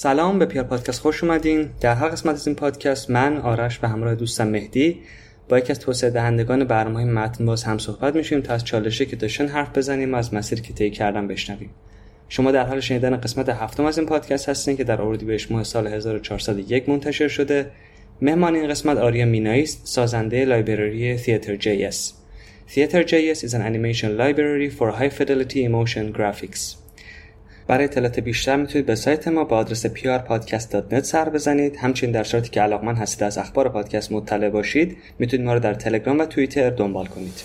سلام به پیار پادکست خوش اومدین. در هر قسمت از این پادکست من آرش به همراه دوستم مهدی با یکی از توسعه دهندگان برنامه متن باز هم صحبت میشیم تا از چالشی که داشتن حرف بزنیم و از مسیری که طی کردن بشنویم. شما در حال شنیدن قسمت هفتم از این پادکست هستین که در اردیبهشت ماه سال 1401 منتشر شده. مهمان این قسمت آریا مینایی است سازنده لایبرری Theater JS Theater JS is an animation library for high fidelity emotion graphics. برای اطلاعات بیشتر می‌تونید به سایت ما با آدرس prpodcast.net سر بزنید. همچنین در صورتی که علاقمند هستید از اخبار پادکست مطلع باشید می‌تونید ما رو در تلگرام و توییتر دنبال کنید.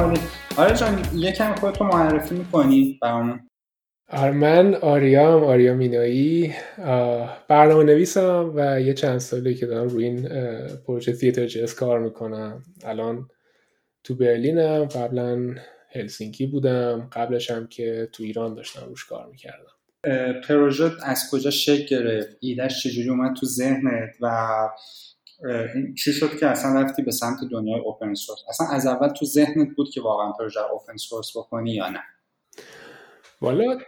خیلی عالی آره جان یکم خودتو معرفی می‌کنی برامون. آره من آریام آریا مینایی برنامه نویسم و یه چند سالی که دارم روی این پروژه تیتر جس کار می‌کنم. الان تو برلینم قبلا هلسینکی بودم. قبلش هم که تو ایران داشتم روش کار می‌کردم. پروژه از کجا شکل گرفت؟ ایدهش چجوری اومد تو ذهنت و چی شد که اصلا رفتی به سمت دنیای open source اصلا از اول تو ذهنت بود که واقعا پروژه open source بکنی یا نه. والا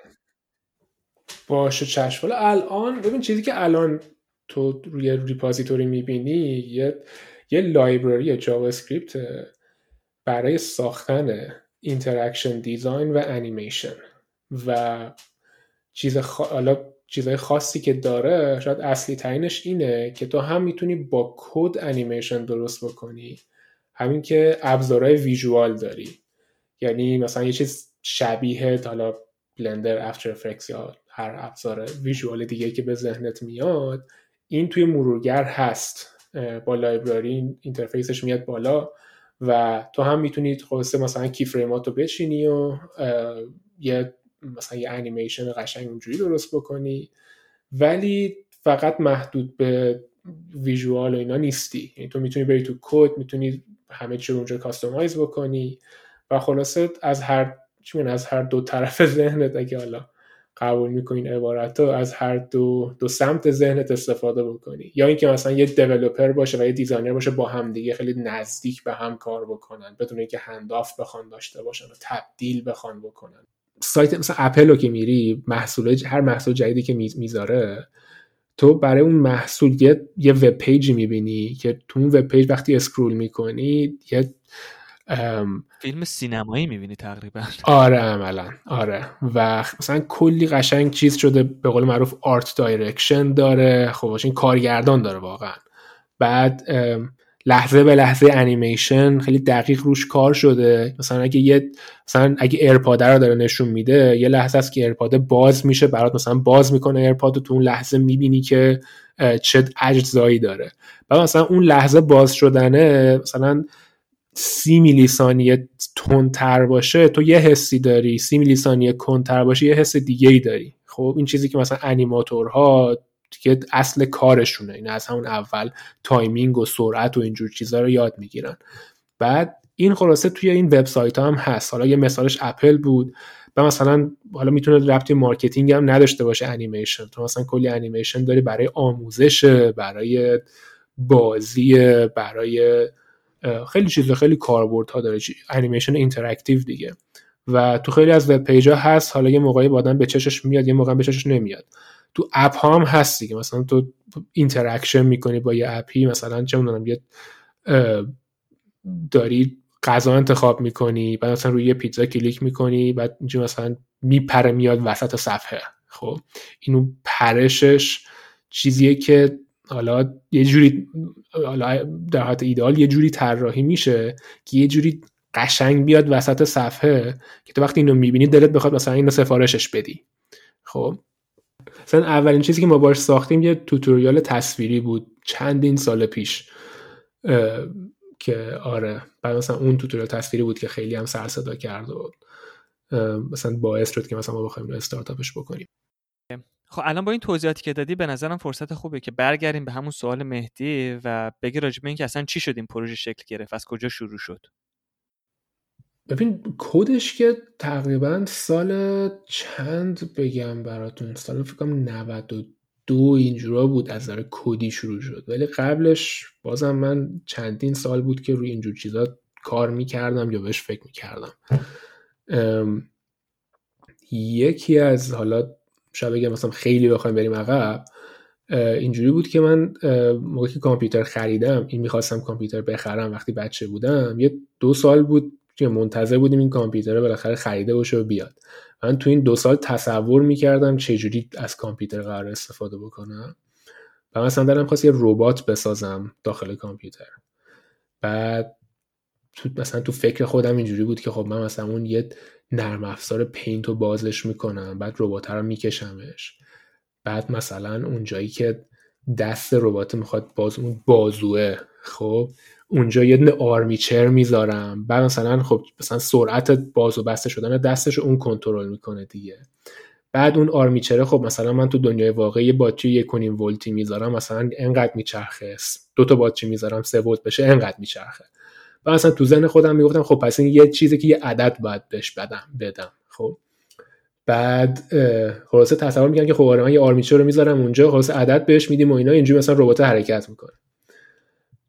باشه چشم. والا الان ببین چیزی که الان تو روی repository می‌بینی یه یه library جاوا اسکریپت برای ساختن interaction design و انیمیشن و چیز حالا چیزهای خاصی که داره شاید اصلی ترینش اینه که تو هم می‌تونی با کد انیمیشن درست بکنی. همین که ابزارهای visual داری. یعنی مثلا یه چیز شبیه حالا Blender After Effects یا هر ابزار visual دیگه که به ذهنت میاد این توی مرورگر هست. با library interface ش میاد بالا و تو هم می‌تونید خلاصه مثلا keyframe ات رو بچینی و یه مثلا یه انیمیشن قشنگ اونجوری درست بکنی ولی فقط محدود به visual و اینا نیستی. یعنی تو می‌تونی بری تو کد می‌تونی همه چی رو اونجا customize بکنی و خلاصه از هر چون از هر دو طرف ذهنت اگه حالا قبول می‌کنین عبارت رو از هر دو دو سمت ذهنت استفاده بکنی. یا اینکه مثلا یه developer باشه و یه designer باشه با هم دیگه خیلی نزدیک به هم کار بکنن بدون اینکه handoff بخوان داشته باشن و تبدیل بخوان بکنن. سایت مثلا اپل رو که میری محصول هر محصول جدیدی که می‌ذاره تو برای اون محصول یه, یه web page ی می‌بینی که تو اون web page وقتی scroll می‌کنی یه فیلم سینمایی می‌بینی تقریبا. آره عملا. آره. و مثلا کلی قشنگ چیز شده به قول معروف art direction داره. خب این کارگردان داره واقعا. بعد لحظه به لحظه انیمیشن خیلی دقیق روش کار شده. مثلا اگه یه مثلا اگه AirPod رو داره نشون میده یه لحظه است که AirPod باز میشه برات مثلا باز می‌کنه AirPod تو اون لحظه می‌بینی که چه اجزایی داره. بعد مثلا اون لحظه باز شدنه مثلا سی میلی ثانیه تندتر باشه تو یه حسی داری. سی میلی ثانیه کندتر باشه یه حس دیگه ای داری. خب این چیزی که مثلا انیماتورها که اصل کارشونه. این از همون اول timing و سرعت و اینجور چیزها رو یاد می‌گیرن. بعد این خلاصه توی این وبسایت هم هست. حالا یه مثالش اپل بود. و مثلا حالا می‌تونه ربطی مارکتینگ هم نداشته باشه انیمیشن. تو مثلا کلی انیمیشن داری برای آموزش برای بازی برای خیلی چیزا خیلی کاربردها داره. انیمیشن interactive دیگه. و تو خیلی از web page ا هست. حالا یه موقعی با به چشش میاد یه موقع به چشش نمیاد. تو app ها هم هست دیگه. مثلا تو interaction می‌کنی با یه app ی مثلا چه می‌دونم یه داری غذا انتخاب می‌کنی بعد مثلا روی یه پیتزا کلیک می‌کنی بعد اینجا مثلا میپره میاد وسط صفحه. خب؟ اینو پرشش چیزیه که حالا یه جوری حالا در حالت ایدال یه جوری طراحی میشه که یه جوری قشنگ بیاد وسط صفحه که تو وقتی اینو می‌بینی دلت بخواد مثلا اینو سفارشش بدی. خب؟ مثلا اولین چیزی که ما باش ساختیم یه توتوریال تصویری بود چندین سال پیش که آره بعد مثلا اون توتوریال تصویری بود که خیلی هم سر صدا کرد و مثلا باعث شد که مثلا ما بخوایم استارتاپش بکنیم. خب الان با این توضیحاتی که دادی به نظرم فرصت خوبه که برگردیم به همون سوال مهدی و بگی راجبه اینکه اصلا چی شد این پروژه شکل گرفت؟ از کجا شروع شد؟ ببین کدش که تقریبا سال چند بگم براتون؟ سال فکر کنم 92 اینجورا بود از نظر کدی شروع شد. ولی قبلش بازم من چندین سال بود که روی اینجور چیزا کار می‌کردم یا بهش فکر می‌کردم. یکی از حالا شاید بگم مثلا خیلی بخوایم بریم عقب اینجوری بود که من موقعی که کامپیوتر خریدم این می‌خواستم کامپیوتر بخرم وقتی بچه بودم یه دو سال بود که منتظر بودیم این کامپیوتر بالاخره خریده باشه و بیاد. من تو این دو سال تصور می‌کردم چجوری از کامپیوتر قرار استفاده بکنم و مثلا دارم خواست یه ربات بسازم داخل کامپیوتر. بعد تو مثلا تو فکر خودم اینجوری بود که خب من مثلا اون یه نرم افزار Paint رو بازش می‌کنم بعد ربات رو میکشمش. بعد مثلا اون جایی که دست ربات می‌خواد باز اون بازوه خب اونجا یه دونه آرمیچر می‌ذارم. بعد مثلا خب مثلا سرعت باز و بسته شدن دستش اون کنترل می‌کنه دیگه. بعد اون آرمیچره خب مثلا من تو دنیای واقعی یه باتری یک ولتی می‌ذارم مثلا انقدر میچرخه. دو تا باتری می‌ذارم سه ولت بشه انقدر میچرخه. و مثلا تو ذهن خودم می‌گفتم خب پس این یه چیزی که یه عدد باید بهش بدم بدم. خب. بعد خلاصه تصور می‌کنم که خب آره من یه آرمیچر رو می‌ذارم اونجا خلاصه عدد بهش میدیم و اینا. اینجوری مثلا ربات حرکت می‌کنه.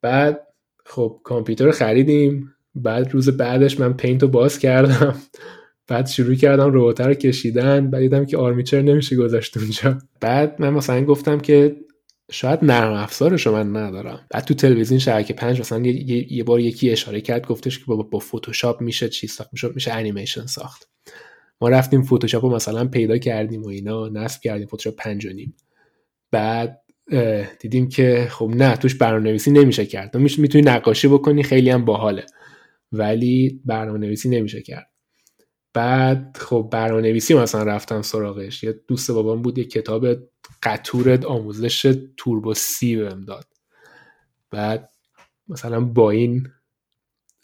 بعد خب کامپیوتر خریدیم. بعد روز بعدش من Paint رو باز کردم. بعد شروع کردم ربات رو کشیدن. بعد دیدم که آرمیچر نمیشه گذاشت اونجا. بعد من مثلا گفتم که شاید نرم افزارش من ندارم. بعد تو تلویزیون شبکه پنج مثلا یه, یه بار یکی اشاره کرد گفتش که با, با فوتوشاپ میشه چی ساخت؟ میشه میشه انیمیشن ساخت. ما رفتیم فوتوشاپ رو مثلا پیدا کردیم و اینا نصب کردیم فوتوشاپ پنج و نیم. بعد دیدیم که خب نه توش برنامه نویسی نمیشه کرد. می‌تونی نقاشی بکنی خیلی هم باحاله. ولی برنامه نویسی نمیشه کرد. بعد خب برنامه نویسی مثلا رفتم سراغش. یه دوست بابام بود یه کتاب قطور آموزش توربو سی بهم داد. بعد مثلا با این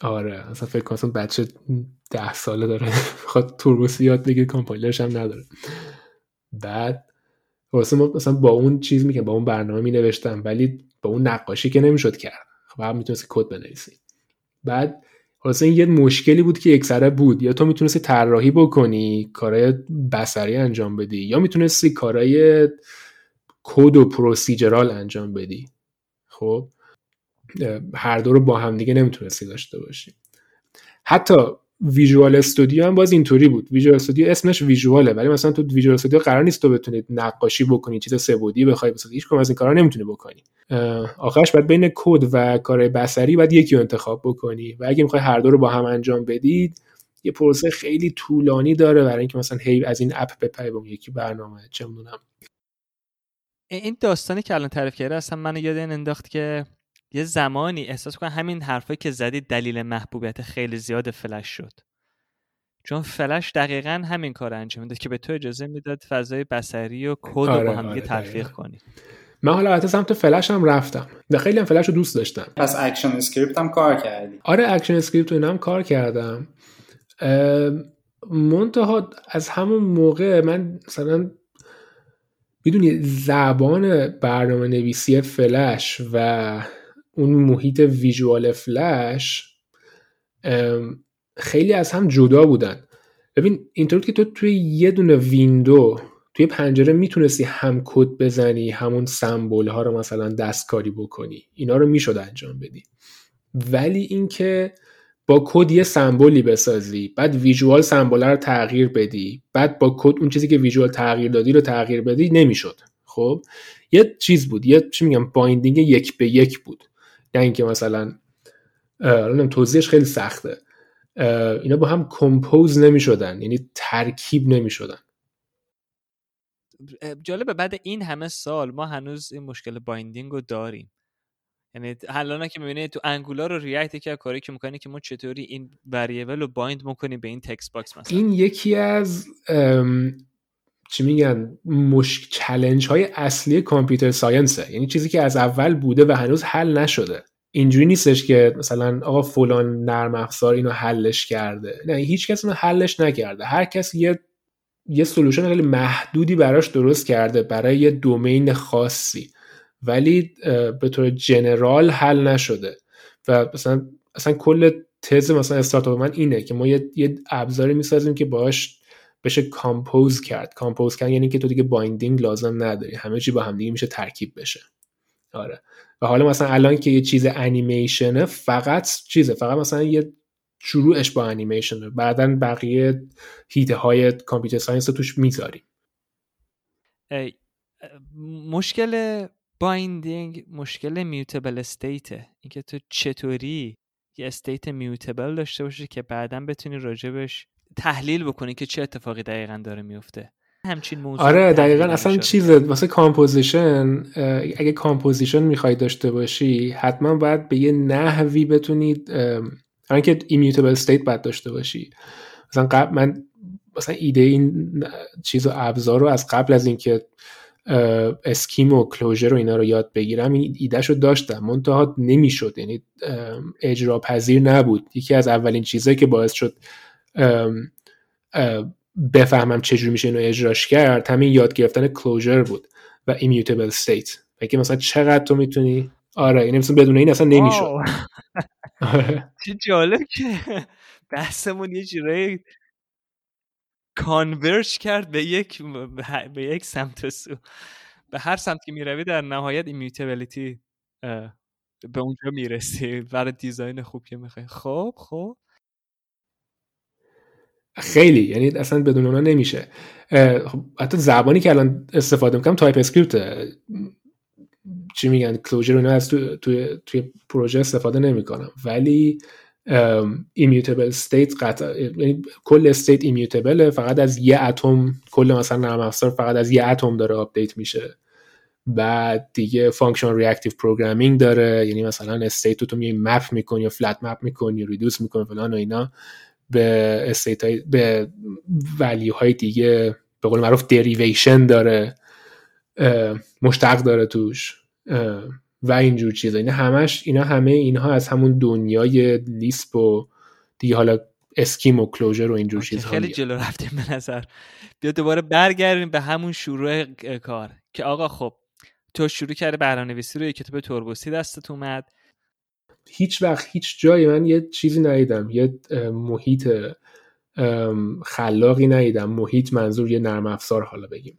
آره اصلا فکر کنم بچه ده ساله داره. خواهد توربو سی یاد بگیر کامپایلرش هم نداره. بعد واسه ما مثلا با اون چیز میگم با اون برنامه می نوشتم ولی با اون نقاشی که نمی‌شد کرد. خب هم می‌تونستی کد بنویسی. بعد واسه این یه مشکلی بود که یکسره بود. یا تو می‌تونستی طراحی بکنی کارهای بصری انجام بدی یا می‌تونستی کارهای کد و procedural انجام بدی. خب هر دو رو با هم دیگه نمی‌تونستی داشته باشی. حتی Visual Studio هم باز اینطوری بود. Visual Studio اسمش visual ه ولی مثلا تو Visual Studio قرار نیست تو بتونید نقاشی بکنی چیز سه بعدی بخوای بسازی هیچ از این کارا نمی‌تونی بکنی. آخرش باید بین کد و کار بصری باید یکی رو انتخاب بکنی و اگه می‌خوای هر دو رو با هم انجام بدید یه پروسه خیلی طولانی داره برای اینکه مثلا هی از این اپ بپری به یکی برنامه چه می‌دونم. این داستانی که الان تعریف کرده اصلا منو یاد این انداخت که یه زمانی احساس کنم همین حرفایی که زدید دلیل محبوبیت خیلی زیاد فلش شد. چون فلش دقیقا همین کار انجام می‌داد که به تو اجازه می‌داد فضای بسری و کد رو آره، با هم آره، تلفیق کنی. من حالا حتی سمت فلش هم رفتم. و خیلی هم فلش رو دوست داشتم. پس ActionScript هم کار کردی. آره ActionScript رو هم کار کردم. منتها از همون موقع من مثلا می‌دونی زبان برنامه نویسی فلش و اون محیط visual Flash خیلی از هم جدا بودن. ببین اینطور که تو توی یه دونه window توی پنجره می‌تونستی هم کد بزنی همون symbol ها رو مثلا دستکاری بکنی. اینا رو می‌شد انجام بدی. ولی اینکه با کد یه symbol ی بسازی بعد visual symbol رو تغییر بدی بعد با کد اون چیزی که visual تغییر دادی رو تغییر بدی نمی‌شد. خب؟ یه چیز بود. یه چی میگم binding یک به یک بود. نه اینکه مثلا توضیحش خیلی سخته. اینا با هم compose نمی شدن یعنی ترکیب نمی شدن جالبه بعد این همه سال ما هنوز این مشکل binding رو داریم. یعنی حالا که می‌بینید تو Angular و React که کاری که می‌کنی که ما چطوری این variable رو bind می‌کنیم به این text box مثلا. این یکی از چی میگن مشک challenge های اصلی computer science ه. یعنی چیزی که از اول بوده و هنوز حل نشده. اینجوری نیستش که مثلا آقا فلان نرم افزار اینو حلش کرده. نه هیچ کس اینو حلش نکرده. هر کس یه یه solution خیلی محدودی براش درست کرده برای یه domain خاصی. ولی به طور general حل نشده. و مثلا اصلا کل تز مثلا استارتاپ من اینه که ما یه, یه ابزاری می‌سازیم که باش بشه compose کرد. compose کرد یعنی که تو دیگه binding لازم نداری. همه چی با هم دیگه میشه ترکیب بشه. آره. و حالا مثلا الان که یه چیز انیمیشنه فقط چیزه. فقط مثلا یه شروعش با انیمیشنه بعدا بقیه حیطه های computer science توش می‌ذاریم. مشکل binding مشکل mutable state ه اینکه تو چطوری یه state mutable داشته باشی که بعدا بتونی راجبش تحلیل بکنی که چه اتفاقی دقیقا داره میفته. همچین موضوع آره دقیقا اصلا چیز واسه composition اگه composition می‌خوای داشته باشی حتما باید به یه نحوی بتونید همین که immutable state باید داشته باشی. مثلا قبل من مثلا ایده این چیز و ابزار رو از قبل از اینکه اسکیم و کلوژر و اینا رو یاد بگیرم این ایدهش رو داشتم. منتها نمی‌شد. یعنی اجرا پذیر نبود. یکی از اولین چیزهایی که باعث شد بفهمم چجوری میشه اینو اجراش کرد همین یاد گرفتن کلوژر بود و ایمیوتبل استیت که مثلا چقدر تو می‌تونی؟ آره این مثلا بدون این اصلا نمی‌شد. چه جالب که بحثمون یه جورایی converge کرد به یک به یک سمت و سو. به هر سمت که می‌روی در نهایت immutability به اونجا می‌رسی. برای design خوب که می‌خوای. خب خب. خیلی یعنی اصلا بدون اونا نمیشه. خب، حتی زبانی که الان استفاده می‌کنم TypeScript چی میگن Clojure اینا از توی تو، تو پروژه استفاده نمی‌کنم. ولی immutable state قطعا یعنی کل state immutable ه فقط از یه atom کل مثلا نرم افزار فقط از یه atom داره آپدیت میشه. بعد دیگه functional reactive programming داره یعنی مثلا state تو می map می‌کنی یا flat map می‌کنی reduce می‌کنی فلان و اینا. به state های به value های دیگه به قول معروف دریویشن داره مشتق داره توش و اینجور چیزا. اینا همش اینا همه اینها از همون دنیای لیسپ و دیگه حالا اسکیم و کلوجر و اینجور چیزها خیلی جلو رفتیم به نظر. بیا دوباره برگردیم به همون شروع کار. که آقا خب تو شروع کرده برنامه‌نویسی رو یه کتاب توربوسی دستت اومد. هیچ وقت هیچ جایی من یه چیزی ندیدم. یه محیط خلاقی ندیدم. محیط منظور یه نرم افزار حالا بگیم.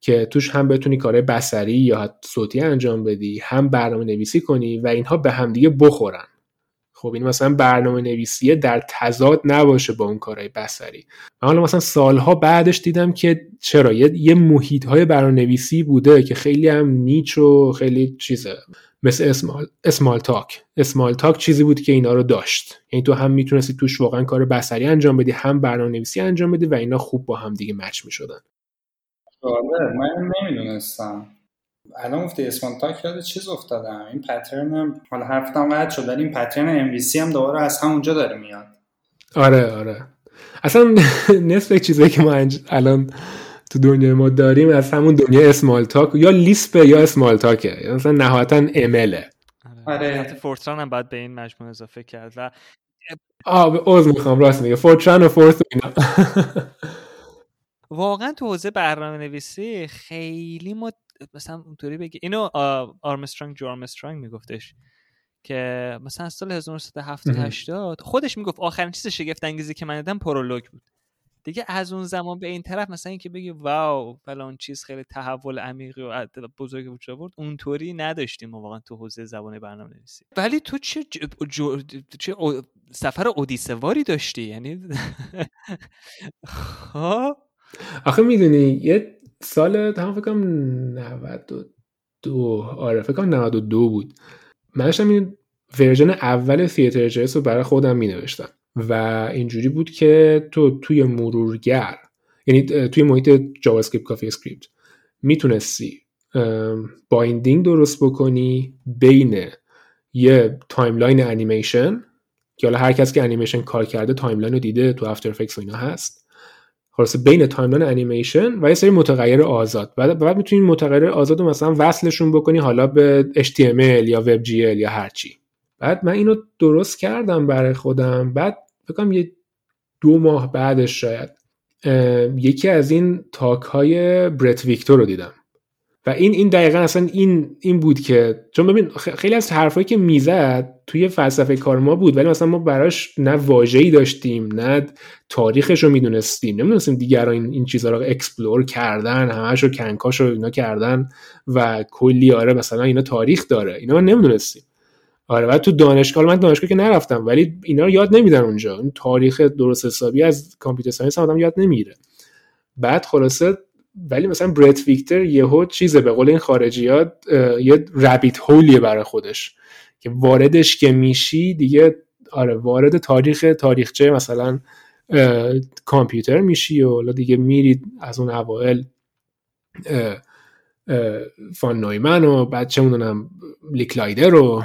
که توش هم بتونی کار بسری یا صوتی انجام بدی هم برنامه نویسی کنی و اینها به همدیگه بخورن. خب این مثلا برنامه نویسیه در تضاد نباشه با اون کارهای بسری من حالا مثلا سالها بعدش دیدم که چرا؟ یه, محیط های برنامه نویسی بوده که خیلی هم نیچ و خیلی چیزه. مثل اسمال اسمال تاک. اسمال تاک چیزی بود که اینا رو داشت. یعنی تو هم می‌تونستی توش واقعا کار بسری انجام بدی هم برنامه نویسی انجام بدی و اینا خوب با هم دیگه مچ می‌شدن. آره من نمی‌دونستم. الان گفتی Smalltalk یاد چیز افتادم. این pattern حالا حرفتم قطع شد ولی این pattern MVC هم دوباره از همونجا داره میاد. آره آره. اصلا نصف چیزایی که ما الان تو دنیای ما داریم از همون دنیا اسمال تاک. یا لیسپ یا اسمال تاکه. یعنی مثلا نهایتا امله آره فورتران هم باید به این مجموعه اضافه کرد و آه به عوض می‌خوام. راست میگه. فورتران و فورت واقعا تو حوزه برنامه نویسی خیلی ما مثلا اونطوری بگی اینو آرمسترانگ جو آرمسترانگ میگفتش که مثلا سال 1970 خودش می‌گفت آخرین چیز شگفت انگیزی که من دیدم پرولوگ بود. دیگه از اون زمان به این طرف مثلا اینکه بگی واو فلان چیز خیلی تحول عمیقی و بزرگی وجود آورد اونطوری نداشتیم ما واقعا تو حوزه زبان برنامه نویسی ولی تو چه چه سفر اودیسه داشتی؟ یعنی خب. آخه می‌دونی یه سال تمام فکر کنم 92 آره فکر کنم 92 بود. من داشتم این version اول Theatre.js رو برای خودم می نوشتم و اینجوری بود که تو توی مرورگر یعنی توی محیط JavaScript CoffeeScript می‌تونستی binding درست بکنی بین یه timeline انیمیشن که حالا هر کس که انیمیشن کار کرده timeline رو دیده تو After Effects و اینا هست. خلاصه بین timeline انیمیشن و یه سری متغیر آزاد. بعد بعد می‌تونی متغیر آزاد رو مثلا وصلشون بکنی حالا به HTML یا WebGL یا هرچی بعد من اینو درست کردم برای خودم. بعد فکرم یه دو ماه بعدش شاید یکی از این talk های Bret Victor رو دیدم. و این این دقیقا اصلا این این بود که چون ببین خیلی از حرفایی که می‌زد توی فلسفه کار ما بود ولی مثلا ما براش نه واژه‌ای داشتیم نه تاریخش رو می‌دونستیم. نمی‌دونستیم دیگران این, این چیزها رو explore کردن همش رو کنکاش رو اینا کردن و کلی آره مثلا اینا تاریخ داره. اینا نمی‌دونستیم. آره بعد تو دانشگاه من دانشگاه که نرفتم ولی اینا رو یاد نمیدن اونجا. این تاریخ درست حسابی از computer science آدم یاد نمیگیره بعد خلاصه ولی مثلا برت ویکتر یهو چیزه به قول این خارجیات یه ربیت هولیه برای خودش. که واردش که میشی دیگه آره وارد تاریخ تاریخچه مثلا کامپیوتر میشی و دیگه میرید از اون اوائل فان نویمن و بعد چه می‌دونم لیکلایدر و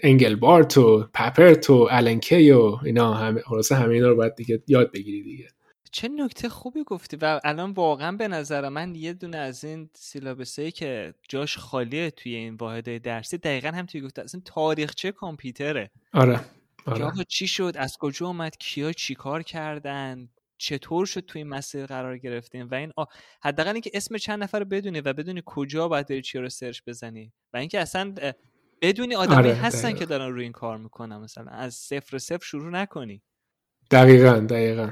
انگلبارت و پپرت و النکی و اینا همه خلاصه همه اینا رو باید دیگه یاد بگیری دیگه. چه نکته خوبی گفتی و الان واقعا به نظر من یه دونه از این سیلابسه که جاش خالیه توی این واحد درسی دقیقا هم توی گفته اصلا تاریخچه کامپیوتره؟ آره آره. چی شد؟ از کجا اومد؟ کیا چیکار کردن؟ چطور شد توی این مسیر قرار گرفتیم و این حداقل اینکه اسم چند نفر رو بدونی و بدونی کجا باید بری چی رو سرچ بزنی. و اینکه اصلا بدونی آدمی آره هستن که دارن روی این کار می‌کنن. مثلا از صفر صفر شروع نکنی. دقیقا دقیقا.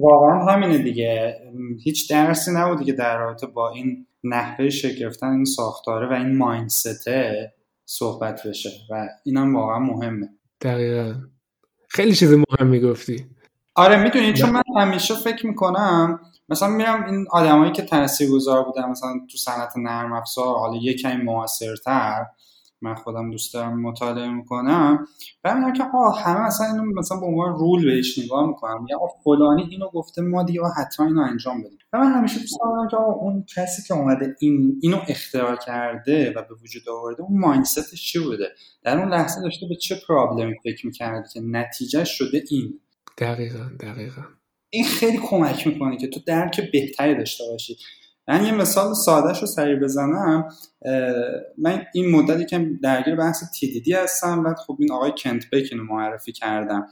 واقعا همینه دیگه. هیچ درسی نبودی که در رابطه با این نحوه شکل این ساختاره و این مایندسته صحبت بشه. و اینم واقعا مهمه. دقیقا. خیلی چیز مهم می‌گفتی. آره می‌دونی چون من همیشه فکر می‌کنم مثلا میرم این آدمایی که تاثیرگذار بودن مثلا تو صنعت نرم افزار حالا یکمی موثرتر من خودم دوست دارم مطالعه می‌کنم و میگم که آه همه مثلا اینو مثلا به عنوان رول بهش نگاه می‌کنم یا فلانی اینو گفته ما دیگه حتما اینو انجام بدیم. و من همیشه دوست دارم که اون کسی که اومده این اینو اختراع کرده و به وجود آورده اون مایندستش چی بوده؟ در اون لحظه داشته به چه پرابلمی فکر می‌کرده که نتیجه شده این؟ دقیقا دقیقا. این خیلی کمک می‌کنه که تو درک بهتری داشته باشی. من یه مثال سادهش رو سریع بزنم. من این مدتی که درگیر بحث TDD هستم بعد خب این آقای Kent Beck اینو معرفی کرده.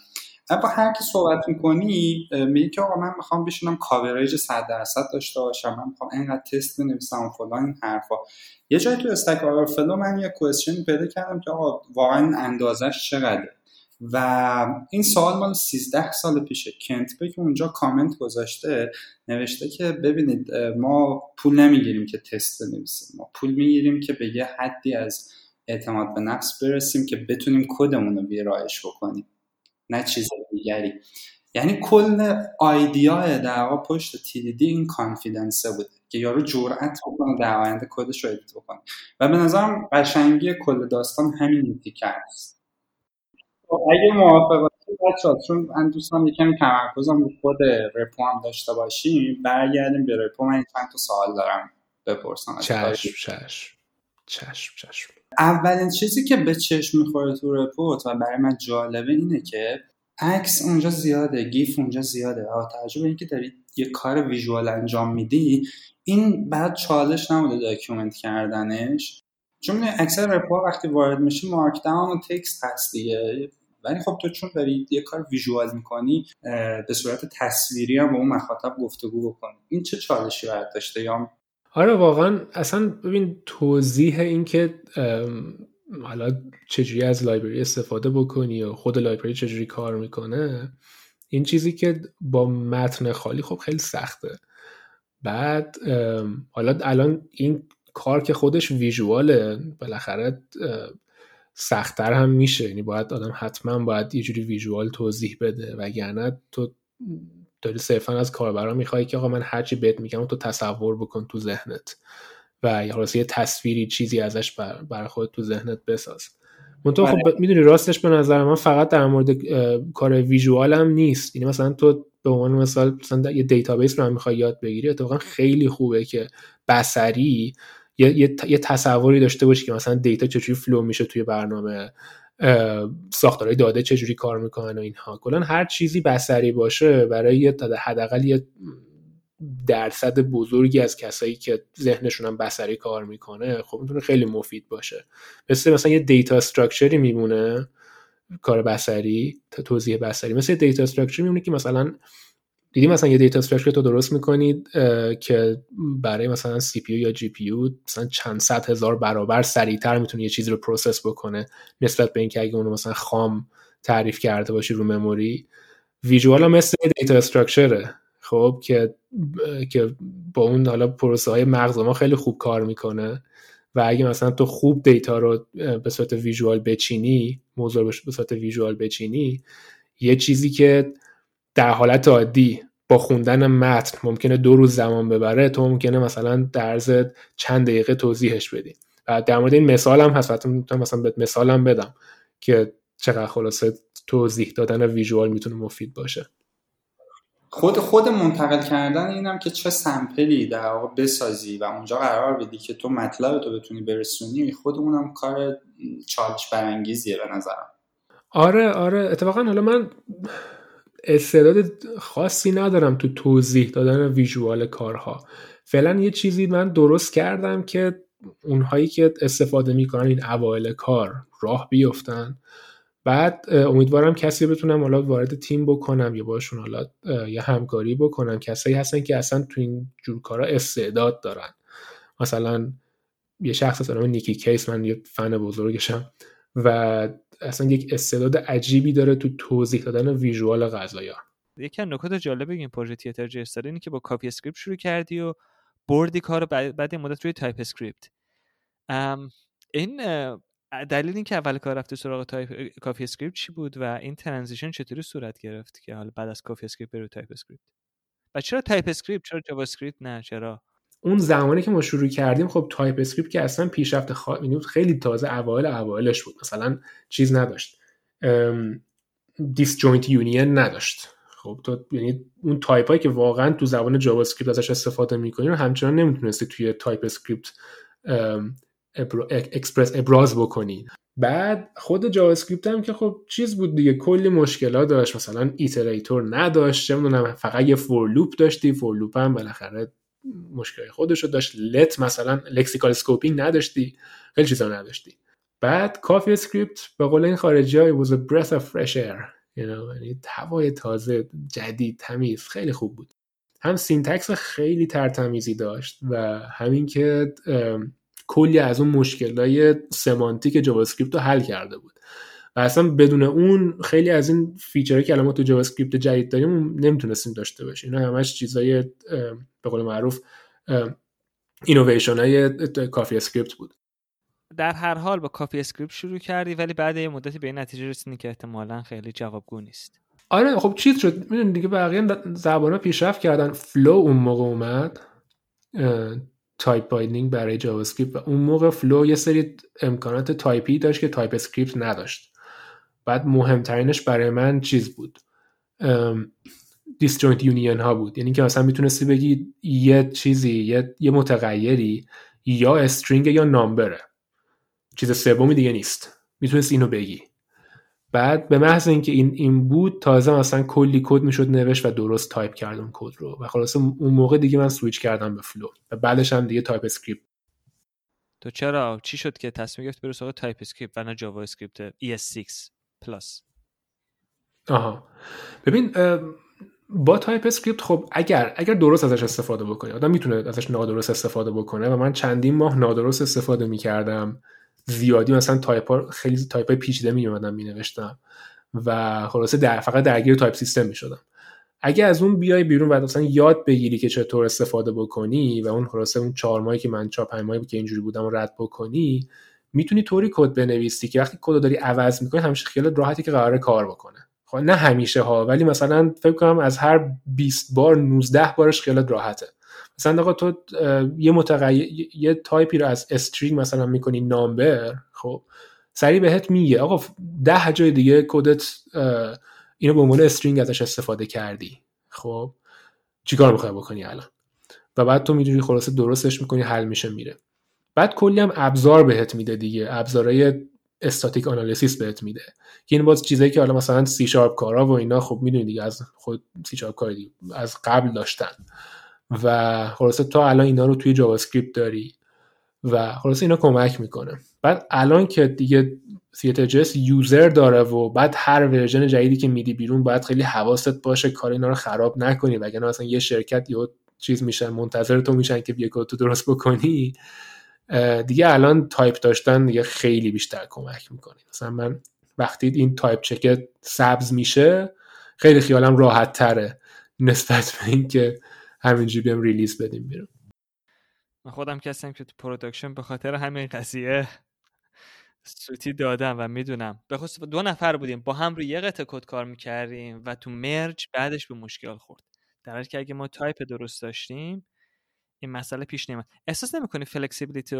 با هر کی صحبت می‌کنی میگه که آقا من می‌خوام بشینم coverage 100 درصد داشته باشم. من می‌خوام اینقدر تست بنویسم و فلان این حرفا. یه جایی تو Stack Overflow من یه question پیدا کردم که آقا واقعا اندازش چقدره؟ و این سوال مال 13 سال پیشه. Kent Beck اونجا کامنت گذاشته نوشته که ببینید ما پول نمی‌گیریم که تست بنویسیم. ما پول می‌گیریم که به یه حدی از اعتماد به نفس برسیم که بتونیم کدمون رو ویرایش بکنیم نه چیز دیگری. یعنی کل idea در واقع پشت TDD این confidence ـه بوده که یارو جرأت بکنه در آینده کدش رو edit بکنه. و به نظرم قشنگی کل داستان همین تیکه است. اگه موافقید بچه‌ها چون من دوست دارم یکم تمرکزم رو خود repo هم داشته باشیم برگردیم به repo من چند تا سوال دارم بپرسم چشم چشم. چشم چشم. اولین چیزی که به چشم می‌خوره تو repo ت و برای من جالبه اینه که عکس اونجا زیاده GIF اونجا زیاده. و توجه به اینکه داری یه کار visual انجام میدی. این بعد چالش نبوده document کردنش. چون اکثر repo ها وقتی وارد میشی Markdown و text هست دیگه. ولی خب تو چون داری یه کار ویژوال می‌کنی به صورت تصویری هم با اون مخاطب گفتگو بکنی. این چه چالشی باید داشته یا آره واقعا اصلا ببین توضیح این که حالا چجوری از لایبرری استفاده بکنی و خود لایبرری چجوری کار می‌کنه این چیزی که با متن خالی خب خیلی سخته. بعد حالا الان این کار که خودش ویژواله بالاخره سختتر هم میشه. یعنی باید آدم حتما باید یه جوری visual توضیح بده. وگرنه تو داری صرفا از کاربرا می‌خوای که آقا من هرچی بهت میگم تو تصور بکن تو ذهنت و یا یه تصویری چیزی ازش بر, بر خود تو ذهنت بساز. منتها خب بله. می‌دونی راستش به نظر من فقط در مورد کار visual هم نیست. یعنی مثلا تو به عنوان مثال مثلا یه database رو هم می‌خوای یاد بگیری اتفاقا خیلی خوبه که بصری یه, یه،, تصوری داشته باشی که مثلا data چجوری flow میشه توی برنامه ساختارهای داده چجوری کار می‌کنن و اینها. کلا هر چیزی بصری باشه برای یه حداقل یه درصد بزرگی از کسایی که ذهنشون هم بصری کار می‌کنه خب می‌تونه خیلی مفید باشه. مثل مثلا یه data structure ی میمونه کار بصری توضیح بصری مثل data structure میمونه که مثلا دیدی مثلا یه data structure تو درست می‌کنید که برای مثلا CPU یا GPU مثلا چند صد هزار برابر سریعتر می‌تونه یه چیزی رو process بکنه نسبت به اینکه اگه اونو مثلا خام تعریف کرده باشی رو memory. visual هم مثل data structure ـه خب که که با اون حالا process های مغز ما خیلی خوب کار می‌کنه و اگه مثلا تو خوب data رو به صورت visual بچینی موضوع به صورت visual بچینی یه چیزی که در حالت عادی با خوندن متن ممکنه دو روز زمان ببره تو ممکنه مثلا در چند دقیقه توضیحش بدی. و در مورد این مثال هم هست حتی می‌تونم مثلا بهت مثال هم بدم که چقدر خلاصه توضیح دادن ویژوال می‌تونه مفید باشه. خود خود منتقل کردن اینم که چه سمپلی در واقع بسازی و اونجا قرار بدی که تو مطلب تو بتونی برسونی خود اونم کار چالش برانگیزیه به نظرم. آره آره. اتفاقا حالا من استعداد خاصی ندارم تو توضیح دادن ویژوال کارها. فعلا یه چیزی من درست کردم که اونهایی که استفاده می‌کنن این اوایل کار راه بیفتن. بعد امیدوارم کسی بتونم حالا وارد تیم بکنم یا باشون حالا یه همکاری بکنم. کسایی هستن که اصلا تو این جور کارا استعداد دارن. مثلا یه شخص مثلا Nicky Case من یه فن بزرگشم. و اصلا یک استعداد عجیبی داره تو توضیح دادن visual قضایا. یکی از نکات جالب این پروژه Theatre.js اینه که با CoffeeScript شروع کردی و بردی کار بعد, بعد مدت روی TypeScript. این دلیل اینکه اول کار رفته سراغ تایپ CoffeeScript چی بود و این transition چطوری صورت گرفت که حالا بعد از CoffeeScript بره TypeScript؟ و چرا TypeScript چرا JavaScript؟ نه چرا؟ اون زمانی که ما شروع کردیم خب TypeScript که اصلا پیشرفت خ... یعنی خیلی تازه اوایل اوایلش بود. مثلا چیز نداشت. disjoint union نداشت. خب تو یعنی اون تایپ هایی که واقعا تو زبان JavaScript ازش استفاده می‌کنی رو همچنان نمی‌تونستی توی TypeScript express ابراز بکنی. بعد خود JavaScript هم که خب چیز بود دیگه کلی مشکلات داشت. مثلا iterator نداشت چه فقط یه for loop داشتی. for loop هم بالاخره مشکل خودش رو داشت. let مثلا lexical scoping نداشتی. خیلی چیزا نداشتی. بعد CoffeeScript به قول این خارجی های was a breath of fresh air. یعنی هوای تازه جدید تمیز. خیلی خوب بود. هم syntax خیلی ترتمیزی داشت و همین که کلی از اون مشکلای semantic JavaScript رو حل کرده بود. و اصلا بدون اون خیلی از این feature هایی که الان ما تو JavaScript جدید داریم نمی‌تونستیم داشته باشیم. اینا همش چیزای به قول معروف innovation های CoffeeScript بود. در هر حال با CoffeeScript شروع کردی ولی بعد یه مدتی به این نتیجه رسیدی که احتمالا خیلی جوابگو نیست. آره خب چیز شد. می‌دونی دیگه بقیه زبان پیشرفت کردن. Flow اون موقع اومد. type binding برای JavaScript و اون موقع Flow یه سری امکانات تایپی داشت که TypeScript نداشت. بعد مهمترینش برای من چیز بود؟ disjoint union ها بود. یعنی که مثلا می‌تونستی بگی یه چیزی یه, یه متغیری یا string یا number ه چیز سومی دیگه نیست. می‌تونستی اینو بگی. بعد به محض اینکه این این بود تازه مثلا کلی کد می‌شد نوشت و درست تایپ کردم کد رو. و خلاصه اون موقع دیگه من سویچ کردم به Flow و بعدش هم دیگه TypeScript تو چرا؟ چی شد که تصمیم گرفت بره سراغ TypeScript و نه JavaScript ES6 plus. آها. ببین با TypeScript خب اگر اگر درست ازش استفاده بکنی آدم می‌تونه ازش نادرست استفاده بکنه و من چندین ماه نادرست استفاده می‌کردم. زیادی مثلا تایپ خیلی تایپ پیچیده می اومدم می نوشتم و خلاصه در فقط درگیر type system می شدم اگه از اون بیای بیرون و مثلا یاد بگیری که چطور استفاده بکنی و اون خلاصه اون چهار ماهی که من چهار پنج ماهی که اینجوری بودم رد بکنی می‌تونی طوری کد بنویسی که وقتی کد داری عوض می‌کنی همیشه خیال راحتی که قراره کار بکنه. خب نه همیشه ها ولی مثلا فکر کنم از هر 20 بار 19 بارش خیالت راحته. مثلا آقا تو یه متغیر یه تایپی رو از string مثلا می‌کنی number خب سریع بهت میگه آقا ده جای دیگه کدت اینو به عنوان string ازش استفاده کردی. خب چیکار می‌خوای بکنی الان؟ و بعد تو می‌دونی خلاصه درستش می‌کنی حل میشه میره. بعد کلی هم ابزار بهت میده دیگه ابزارهای static analysis بهت میده. که این باز چیزایی که حالا مثلا سی شارپ کارا و اینا خب می‌دونی دیگه از خود سی شارپ کاری از قبل داشتن. و خلاصه تا الان اینا رو توی JavaScript داری و خلاصه اینا کمک می‌کنه. بعد الان که دیگه CTJS یوزر داره و بعد هر version جدیدی که میدی بیرون باید خیلی حواست باشه کار اینا رو خراب نکنی. وگرنه اصلا یه شرکت یه چیز میشن منتظر تو میشن که بیا تو درست بکنی. دیگه الان تایپ داشتن دیگه خیلی بیشتر کمک می‌کنه. مثلا من وقتی این type check سبز میشه خیلی خیالم راحت تره نسبت به اینکه همینجوری بیام release بدیم بیرون. من خودم کسیم که تو production به خاطر همین قضیه سوتی دادم و می‌دونم. به خصوص دو نفر بودیم. با هم روی یه قطعه کد کار می‌کردیم و تو merge بعدش به مشکل خورد. در حالی که اگه ما تایپ درست داشتیم این مسئله پیش نمیاد احساس نمی‌کنی flexibility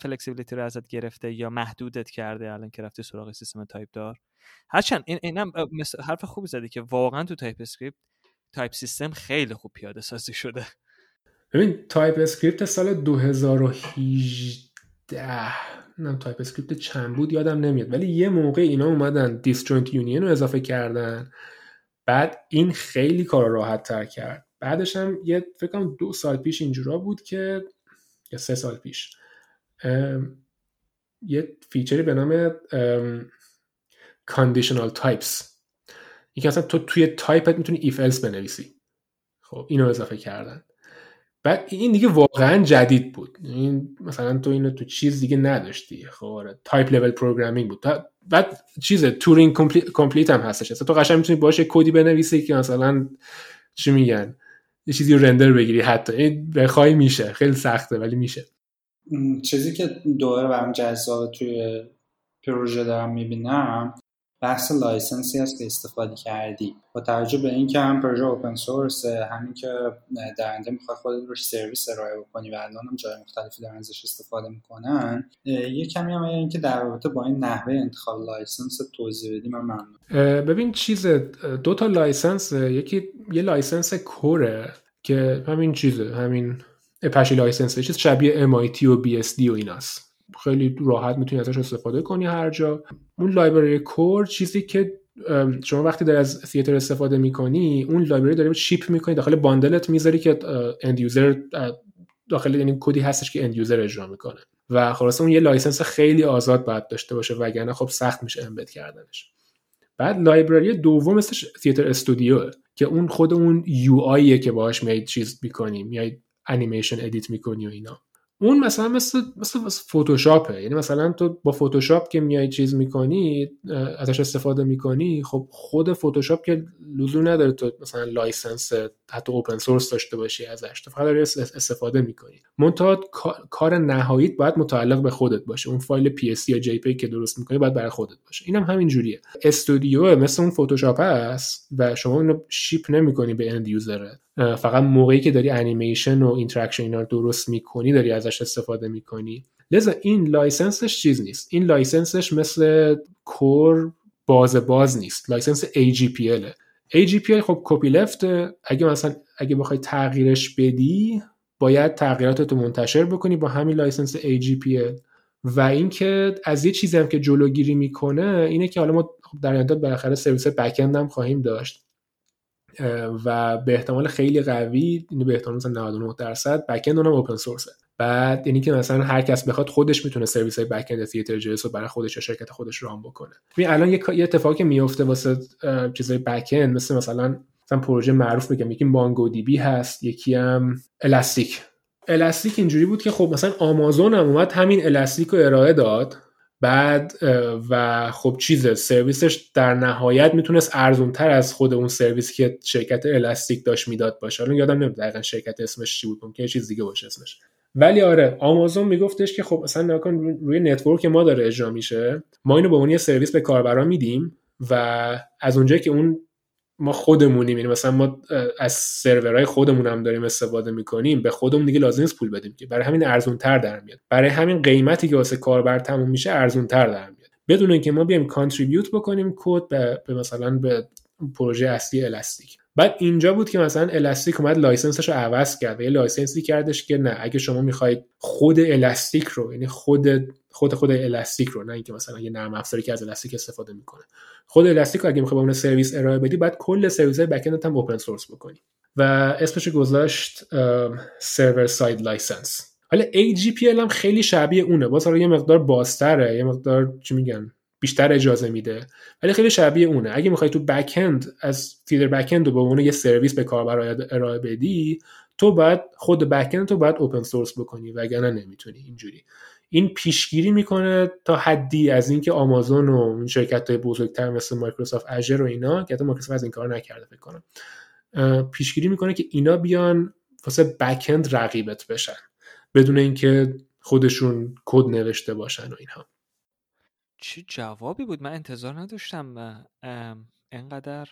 flexibility رو ازت گرفته یا محدودت کرده الان که رفتی سراغ سیستم تایپ دار هرچند این اینم حرف خوبی زدی که واقعا تو TypeScript type system خیلی خوب پیاده سازی شده. ببین TypeScript سال 2018 نه TypeScript چند بود یادم نمیاد. ولی یه موقع اینا اومدن disjoint union رو اضافه کردن. بعد این خیلی کار راحت تر کرد. بعدش هم یه فکر کنم دو سال پیش اینجورا بود که یا سه سال پیش یه feature ی به نام conditional types. این که اصلا تو توی تایپت می‌تونی if else بنویسی. خب اینو اضافه کردن. بعد این دیگه واقعا جدید بود. این مثلا تو اینو تو چیز دیگه نداشتی. خب type level programming بود. بعد چیز Turing complete هم هستش. اصلا تو قشنگ می‌تونی باشه کدی بنویسی که مثلا چی میگن؟ یه چیزی رو render بگیری حتی. این بخوای میشه. خیلی سخته ولی میشه. چیزی که دوره برام جذاب توی پروژه دارم می‌بینم بحث license ی هست که استفاده کردی. با توجه به اینکه هم پروژه open source هم اینکه در آینده می‌خواد خودت روش سرویس ارائه بکنی و الان هم جای مختلفی دارن ازش استفاده می‌کنن یه کمی هم اینکه در رابطه با این نحوه انتخاب license توضیح بدی من ممنون ببین چیز دو تا license یکی یه license core ه که همین چیزه همین Apache license چیز شبیه MIT و BSD و ایناست. خیلی راحت می‌تونی ازش استفاده کنی هر جا. اون library core چیزی که شما وقتی داری از Theatre استفاده می‌کنی اون library داری ship می‌کنی داخل bundle ت می‌ذاری که end user داخل یعنی کدی هستش که end user اجرا می‌کنه. و خلاصه اون یه license خیلی آزاد باید داشته باشه وگرنه خب سخت میشه embed کردنش. بعد library دوم مثل Theatre Studio که اون خود اون UI ه که باهاش میاد چیز می‌کنی میای انیمیشن edit می‌کنی و اینا. اون مثلا مثل مثل, فوتوشاپه یعنی مثلا تو با فوتوشاپ که میای چیز می‌کنی ازش استفاده می‌کنی خب خود فوتوشاپ که لزوم نداره تو مثلا license حتی open source داشته باشی ازش. تو فقط استفاده می‌کنی. منتها کار نهاییت باید متعلق به خودت باشه. اون فایل پی یا JPEG ای که درست می‌کنی باید برای خودت باشه. اینم هم همین جوریه. استودیو مثل اون فوتوشاپ هست و شما اونو ship نمی‌کنی به end user ت فقط موقعی که داری انیمیشن و interaction اینا رو درست می‌کنی داری ازش استفاده می‌کنی. لذا این license ش چیز نیست. این license ش مثل core باز باز نیست. license AGPL AGPL خب copyleft اگه مثلا اگه بخوای تغییرش بدی باید تغییراتتو منتشر بکنی با همین license AGPL و اینکه از یه چیزی هم که جلوگیری می‌کنه اینه که حالا ما خب در آینده بالاخره سرویس backend هم خواهیم داشت. و به احتمال خیلی قوی اینو به احتمال مثلا 99 درصد backend اونم open source ه بعد یعنی که مثلا هر کس بخواد خودش می‌تونه سرویس های backend Theatre.js رو برای خودش یا شرکت خودش run بکنه. ببین الان یه اتفاقی میفته واسه چیزای backend مثل مثلا مثلا پروژه معروف بگم یکی MongoDB هست یکی هم Elastic Elastic اینجوری بود که خب مثلا آمازون هم اومد همین Elastic رو ارائه داد. بعد و خب چیز سرویسش در نهایت می‌تونست ارزون تر از خود اون سرویس که شرکت Elastic داشت می‌داد باشه. الان یادم نمیاد دقیقا شرکت اسمش چی بود ممکنه چیز دیگه باشه اسمش. ولی آره آمازون میگفتش که خب مثلا نکن روی network ما داره اجرا میشه. ما اینو به عنوان یه سرویس به کاربران میدیم و از اونجایی که اون ما خودمونیم یعنی مثلا ما از سرورهای خودمون هم داریم استفاده می‌کنیم به خودمون دیگه لازم نیست پول بدیم که. برای همین ارزون تر در میاد. برای همین قیمتی که واسه کاربر تموم میشه ارزون تر در میاد. بدون اینکه ما بیایم contribute بکنیم کد به،, به مثلا به پروژه اصلی Elastic بعد اینجا بود که مثلا Elastic اومد license ش رو عوض کرد و یه license ی کردش که نه اگه شما می‌خواید خود Elastic رو یعنی خود خود خود Elastic رو نه اینکه مثلا یه نرم افزاری که از Elastic استفاده می‌کنه. خود Elastic رو اگه می‌خوای اون سرویس ارائه بدی بعد کل سرویس های backend هم open source بکنی. و اسمش گذاشت server side license حالا AGPL هم خیلی شبیه اونه. باز یه مقدار بازتره یه مقدار چی میگن بیشتر اجازه میده ولی خیلی شبیه اونه. اگه می‌خوای تو backend از Theatre backend رو به عنوان یه سرویس به کاربر ارائه بدی تو باید خود backend تو باید open source بکنی وگرنه نمی‌تونی اینجوری. این پیشگیری می‌کنه تا حدی از اینکه آمازون و این شرکت های بزرگتر مثل مایکروسافت اژر و اینا که مایکروسافت از این کار نکرده فکر کنم پیشگیری می‌کنه که اینا بیان واسه بکند رقیبت بشن بدون اینکه خودشون کد نوشته باشن و اینها. چه جوابی بود؟ من انتظار نداشتم انقدر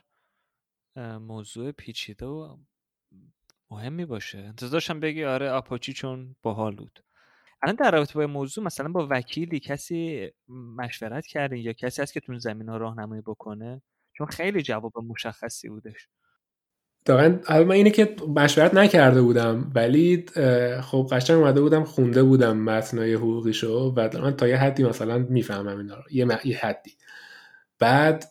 موضوع پیچیده و مهمی باشه. انتظار داشتم بگی آره آپاچی چون باحال بود. الان در رابطه با موضوع مثلا با وکیلی کسی مشورت کردین یا کسی هست که تو زمین ها راهنمایی بکنه؟ چون خیلی جواب مشخصی بودش. دقیقا. من اینه که مشورت نکرده بودم ولی خب قشنگ اومده بودم خونده بودم متنای حقوقیشو و من تا یه حدی مثلا می‌فهمم اینا رو. یه, یه حدی. بعد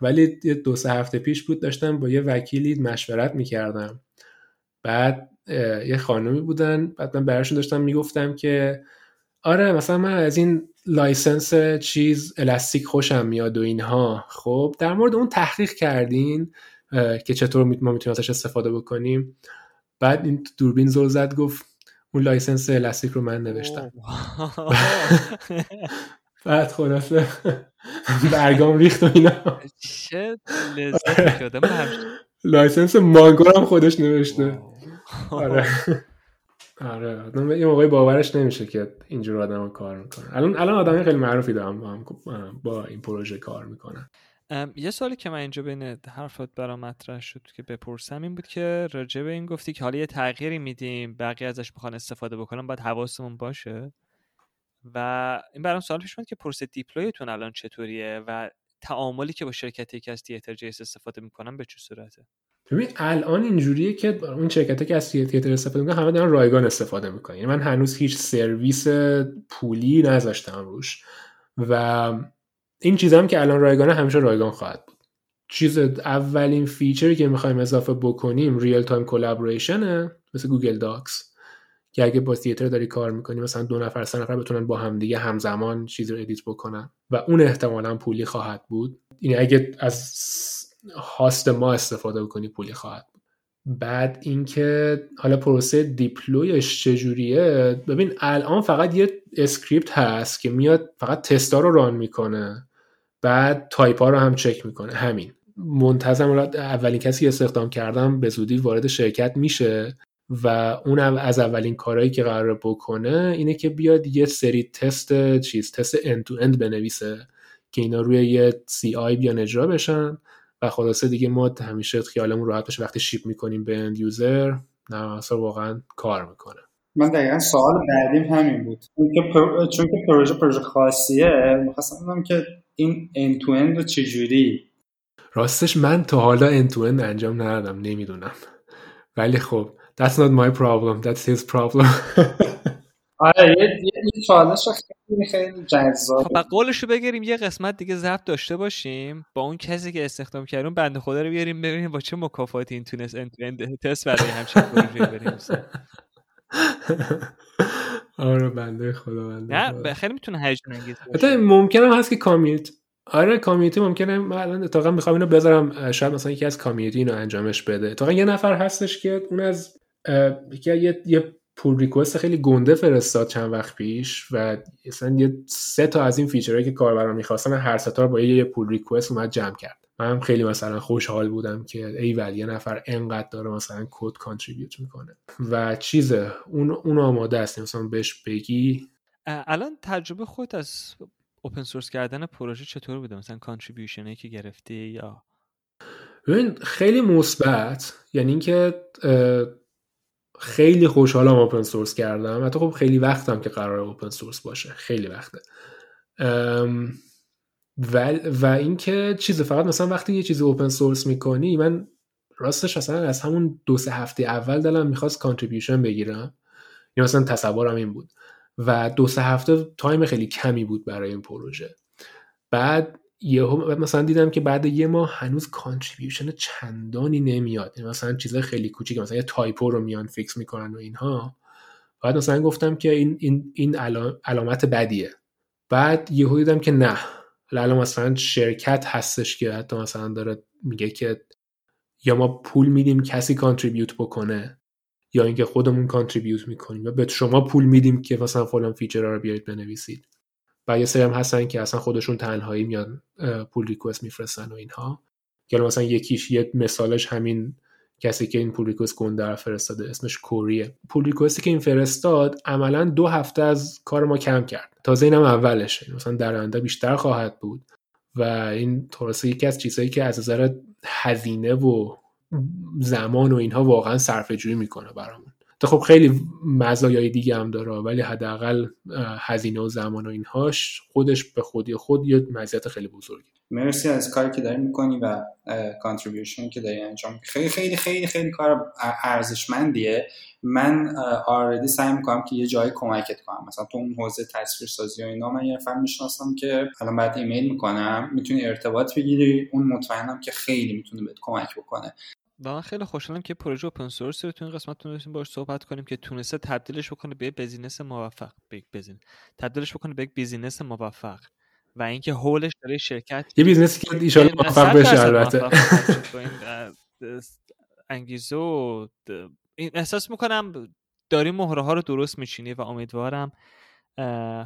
ولی دو سه هفته پیش بود داشتم با یه وکیلی مشورت می‌کردم. بعد یه خانمی بودن. بعد من براشون داشتم می‌گفتم که آره مثلا من از این license چیز Elastic خوشم میاد و اینها. خب در مورد اون تحقیق کردین که چطور ما می‌تونیم ازش استفاده بکنیم. بعد این دوربین زل زد گفت اون license Elastic رو من نوشتم. بعد خلاصه برگام ریخت و اینا. چه لذت license Mongo هم خودش نوشته. آره. آره. یه موقعی باورش نمیشه که اینجور آدم کار می‌کنه الان الان آدمی خیلی معروفی دارم با, با این پروژه کار می‌کنن. یه سوالی که من اینجا بین حرفات برام مطرح شد که بپرسم این بود که راجع به این گفتی که حالا یه تغییری میدیم بقیه ازش بخوان استفاده بکنم باید حواسمون باشه. و این برام سوال پیش که پروسه deploy تون الان چطوریه و تعاملی که با شرکتی که از جیس استفاده می‌کنن به چه صورته؟ ببین الان اینجوریه که اون شرکتی که از Theatre استفاده می‌کنن همه دارن رایگان استفاده می‌کنن. یعنی من هنوز هیچ سرویس پولی نذاشتم روش. و این چیزام که الان رایگانه همیشه رایگان خواهد بود. چیز اولین feature ی که می‌خوایم اضافه بکنیم real-time collaboration ه مثل Google Docs. که اگه با Theatre داری کار می‌کنی مثلا دو نفر سه نفر بتونن با همدیگه همزمان چیز رو edit بکنن. و اون احتمالا پولی خواهد بود. این یعنی اگه از host ما استفاده بکنی پولی خواهد بود. بعد اینکه حالا پروسه deploy ش چجوریه؟ ببین الان فقط یه script هست که میاد فقط تستا رو run می‌کنه. بعد تایپ ها رو هم چک می‌کنه. همین. منتظم اولین کسی استخدام کردم به زودی وارد شرکت میشه و اون از اولین کارهایی که قرار بکنه اینه که بیاد یه سری تست چیز تست end-to-end بنویسه که اینا روی یه CI بیان اجرا بشن. و خلاصه دیگه ما همیشه خیالمون راحت باشه وقتی ship می‌کنیم به end user نرم واقعا کار می‌کنه. من دقیقا سوال بعدیم همین بود. چون که پروژه پروژه خاصیه می‌خواستم که این end-to-end رو چجوری؟ راستش من تا حالا اند تو اند انجام ندادم نمی‌دونم. ولی خب that's not my problem that's his problem. آره یه چالش خیلی خیلی جذاب خب قولشو بگیریم یه قسمت دیگه ضبط داشته باشیم. با اون کسی که استخدام کردیم بنده خدا رو بیاریم ببینیم با چه مکافاتی این تونست اند تست برای همچین پروژه بریم. آره بنده خدا بنده نه خیلی می‌تونه هیجان انگیز باشه. ممکنه هست که community آره community ممکنه من الان اتفاقا می‌خوام اینو بذارم شاید مثلا یکی از community اینو انجامش بده. اتفاقا یه نفر هستش که اون از یه یه pull request خیلی گنده فرستاد چند وقت پیش و مثلا یه سه تا از این feature هایی که کاربران می‌خواستن هر سه تا با یه pull request اومد جمع کرد. من خیلی مثلا خوشحال بودم که ای ولی یه نفر انقدر داره مثلا کد contribute می‌کنه. و چیزه اون اون آماده است. مثلا بهش بگی. الان تجربه خود از open source کردن پروژه چطور بوده؟ مثلا contribution ی که گرفتی یا؟ ببین خیلی مثبت. یعنی اینکه خیلی خوشحالم open source کردم. حتی خب خیلی وقتم که قرار open source باشه. خیلی وقته. و, و اینکه چیز فقط مثلا وقتی یه چیزی open source می‌کنی من راستش اصلا از همون دو سه هفته اول دلم می‌خواست contribution بگیرم. یا مثلا تصورم این بود. و دو سه هفته time خیلی کمی بود برای این پروژه. بعد یهو مثلا دیدم که بعد یه ماه هنوز contribution چندانی نمیاد. یعنی مثلا چیزای خیلی کوچیک مثلا یه typo رو میان fix می‌کنن و اینها. بعد مثلا گفتم که این این این علامت بدیه. بعد یهو دیدم که نه. الان مثلا شرکت هستش که حتی مثلا داره میگه که یا ما پول میدیم کسی contribute بکنه یا اینکه خودمون contribute می‌کنیم. یا به شما پول میدیم که مثلا فلان feature رو بیارید بنویسید. و یه سری هم هستن که اصلا خودشون تنهایی میان pull request میفرستن و اینها. که مثلا یکیش یه مثالش همین کسی که این pull request گنده فرستاده اسمش کوریه. pull request ی که این فرستاد عملا دو هفته از کار ما کم کرد. تازه اینم اولشه. مثلا در آینده بیشتر خواهد بود. و open source ه یکی از چیزهایی که از نظر هزینه و زمان و اینها واقعا صرفه جویی می‌کنه برامون. خب خیلی مزایای دیگه هم داره ولی حداقل هزینه و زمان و اینهاش خودش به خودی خود یه مزیت خیلی بزرگی مرسی از کاری که داری می‌کنی و contribution که داری انجام خیلی خیلی خیلی خیلی کار ارزشمندیه. من آردی سعی می‌کنم که یه جایی کمکت کنم. مثلا تو اون حوزه تصویر سازی و اینا من یه نفر می‌شناسم که الان بعد ایمیل می‌کنم می‌تونی ارتباط بگیری. اون مطمئنم که خیلی می‌تونه بهت کمک بکنه. و من خیلی خوشحالم که پروژه open source رو تو این قسمت تونستیم باش صحبت کنیم که تونسته تبدیلش بکنه به business موفق به بزین تبدیلش بکنه به یک business موفق. و اینکه حولش داره شرکت یه business ی که ایشالا موفق بشه البته. انگیزه و این احساس می‌کنم داری مهره ها رو درست میچینی و امیدوارم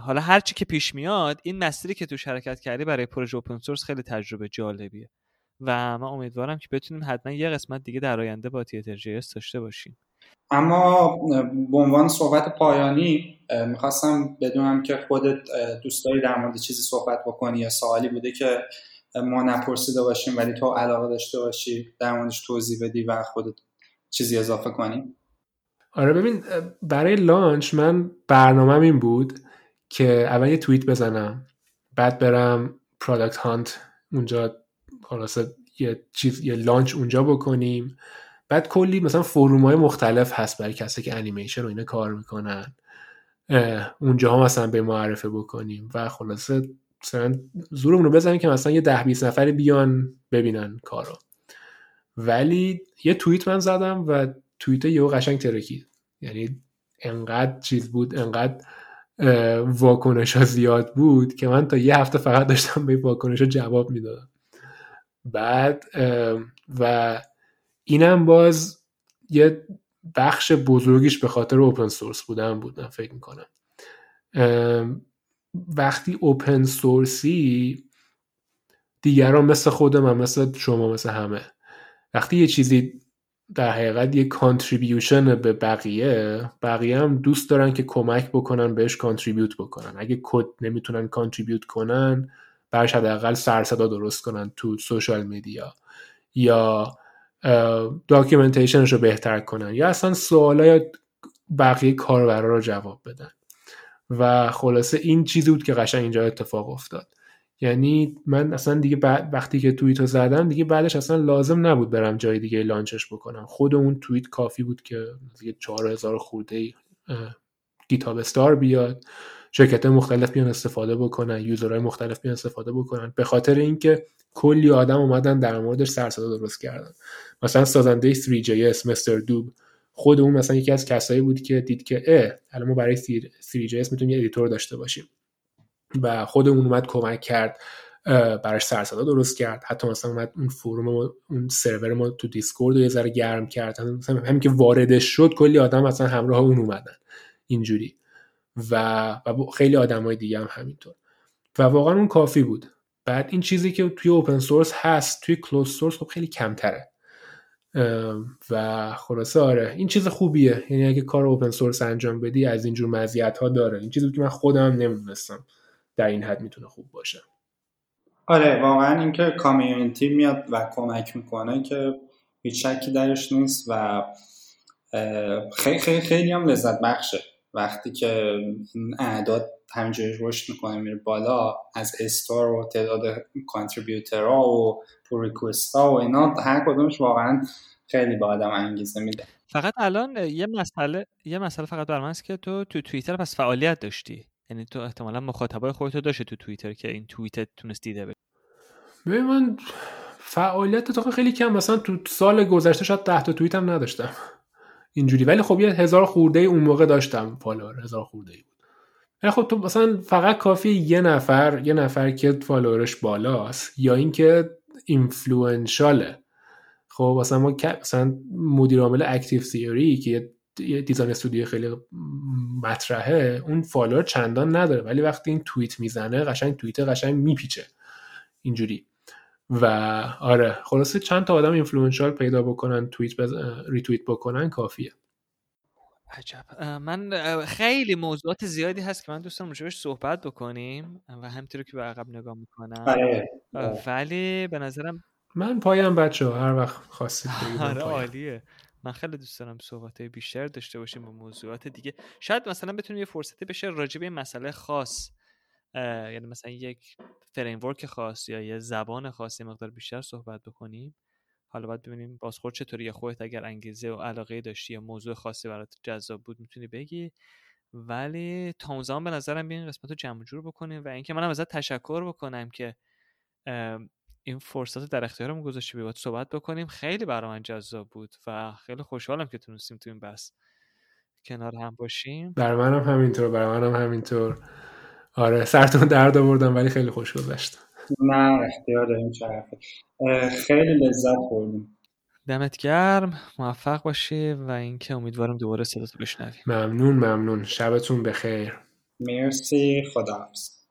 حالا هرچی که پیش میاد این مسیری که تو شرکت کردی برای پروژه open source خیلی تجربه جالبیه. و من امیدوارم که بتونیم حتما یه قسمت دیگه در آینده با تیتر جی داشته باشیم. اما به عنوان صحبت پایانی می‌خواستم بدونم که خودت دوست داری در مورد چیزی صحبت بکنی یا سوالی بوده که ما نپرسیده باشیم ولی تو علاقه داشته باشی در موردش توضیح بدی و خودت چیزی اضافه کنی. آره ببین برای لانچ من برنامه این بود که اول یه توییت بزنم بعد برم Product Hunt اونجا خلاصه یه چیز یه launch اونجا بکنیم. بعد کلی مثلا forum های مختلف هست برای کسی که انیمیشن و اینا کار می‌کنن. اونجا ها مثلا معرفی بکنیم و خلاصه مثلا زورمون رو بزنیم که مثلا یه ده 20 نفری بیان ببینن کارو. ولی یه توییت من زدم و توییت یه قشنگ ترکید یعنی انقدر چیز بود انقدر واکنش ها زیاد بود که من تا یه هفته فقط داشتم به واکنش ها جواب می‌دادم. بعد و اینم باز یه بخش بزرگیش به خاطر اوپن سورس بودن بود من فکر می‌کنم. وقتی اوپن سورسی دیگران مثل خودم هم مثل شما مثل همه وقتی یه چیزی در حقیقت یه contribution به بقیه بقیه هم دوست دارن که کمک بکنن بهش contribute بکنن. اگه کد نمی‌تونن contribute کنن برش حداقل سر و صدا درست کنن تو social media یا documentation ش رو بهتر کنن یا اصلا سوالای بقیه کاربرا رو جواب بدن. و خلاصه این چیزی بود که قشنگ اینجا اتفاق افتاد. یعنی من اصلا دیگه بعد وقتی که توییت رو زدم دیگه بعدش اصلا لازم نبود برم جای دیگه launch ش بکنم. خود اون توییت کافی بود که دیگه 4000 خورده GitHub star بیاد. شرکت مختلف بیان استفاده بکنن user های مختلف بیان استفاده بکنن. به خاطر اینکه کلی آدم اومدن در موردش سر درست کردن. مثلا سازنده 3JS مستر دوب خود اون مثلا یکی از کسایی بود که دید که اه الان ما برای 3JS می‌تونیم یه editor داشته باشیم. و خود اون اومد کمک کرد براش سر و صدا درست کرد. حتی مثلا اومد اون forum اون سرور ما تو Discord رو یه ذره گرم کرد. همین که واردش شد کلی آدم مثلا همراه اون اومدن. اینجوری. و, و خیلی های دیگه هم همینطور. و واقعا اون کافی بود. بعد این چیزی که توی open source هست توی closed source خب خیلی کمتره. و خلاصه آره این چیز خوبیه. یعنی اگه کار open source انجام بدی از اینجور مزیت ها داره. این چیزی که من خودم نمی‌دونستم در این حد می‌تونه خوب باشه. آره واقعا اینکه کامیونیتی میاد و کمک می‌کنه که هیچ شکی درش نیست و خیلی خیلی خیلی هم لذت بخشه. وقتی که این اعداد همینجوری رشد می‌کنه میره بالا از استور و تعداد کانتریبیوترها و ها و اینا هر کدومش واقعا خیلی به آدم انگیزه میده. فقط الان یه مسئله یه مسئله فقط برام هست که تو تو توییتر پس فعالیت داشتی. یعنی تو احتمالا مخاطبای خودتو داشته تو توییتر که این توییت تونست دیده بشه. ببین من فعالیت تو خیلی کم. مثلا تو سال گذشته شاید 10 تا توییت هم نداشتم. اینجوری. ولی خب یه هزار خورده اون موقع داشتم. follower هزار خورده ای بود. خب تو مثلا فقط کافی یه نفر یه نفر که follower ش بالاست یا اینکه influential ه خب مثلا ما مثلا مدیر عامل Active Theory که یه design studio خیلی مطرحه اون follower چندان نداره. ولی وقتی این توییت می‌زنه قشنگ توییت قشنگ میپیچه. اینجوری. و آره خلاصه چند تا آدم influential پیدا بکنن توییت بز... ریتوییت بکنن کافیه. عجب. من خیلی موضوعات زیادی هست که من دوستم راجبش صحبت بکنیم و همینطور که به عقب نگاه می‌کنم. بله. ولی به نظرم من پایه‌م بچه هر وقت خواستید آره عالیه. من خیلی دوست دارم صحبت بیشتر داشته باشیم با موضوعات دیگه. شاید مثلا بتونیم یه فرصتی بشه راجع به مسئله خاص یعنی مثلا یک فریمورک خاص یا یه زبان خاصی مقدار بیشتر صحبت بکنیم. حالا باید ببینیم بازخورد چطوری خودت اگر انگیزه و علاقه داشتی یا موضوع خاصی برات جذاب بود می‌تونی بگی. ولی تا زمان به نظرم این قسمت رو جمع جور بکنیم و اینکه منم ازت تشکر بکنم که این فرصت در اختیارم گذاشتی باید صحبت بکنیم. خیلی برای من جذاب بود و خیلی خوشحالم که تونستیم تو این بحث کنار هم باشیم. بر منم همینطور بر منم همینطور. آره سرتون درد آوردم ولی خیلی خوش گذشت. نه اختیار داریم خیلی لذت بردیم. دمت گرم موفق باشی و اینکه امیدوارم دوباره صداتو بشنویم. ممنون ممنون. شبتون بخیر. مرسی خداحافظ.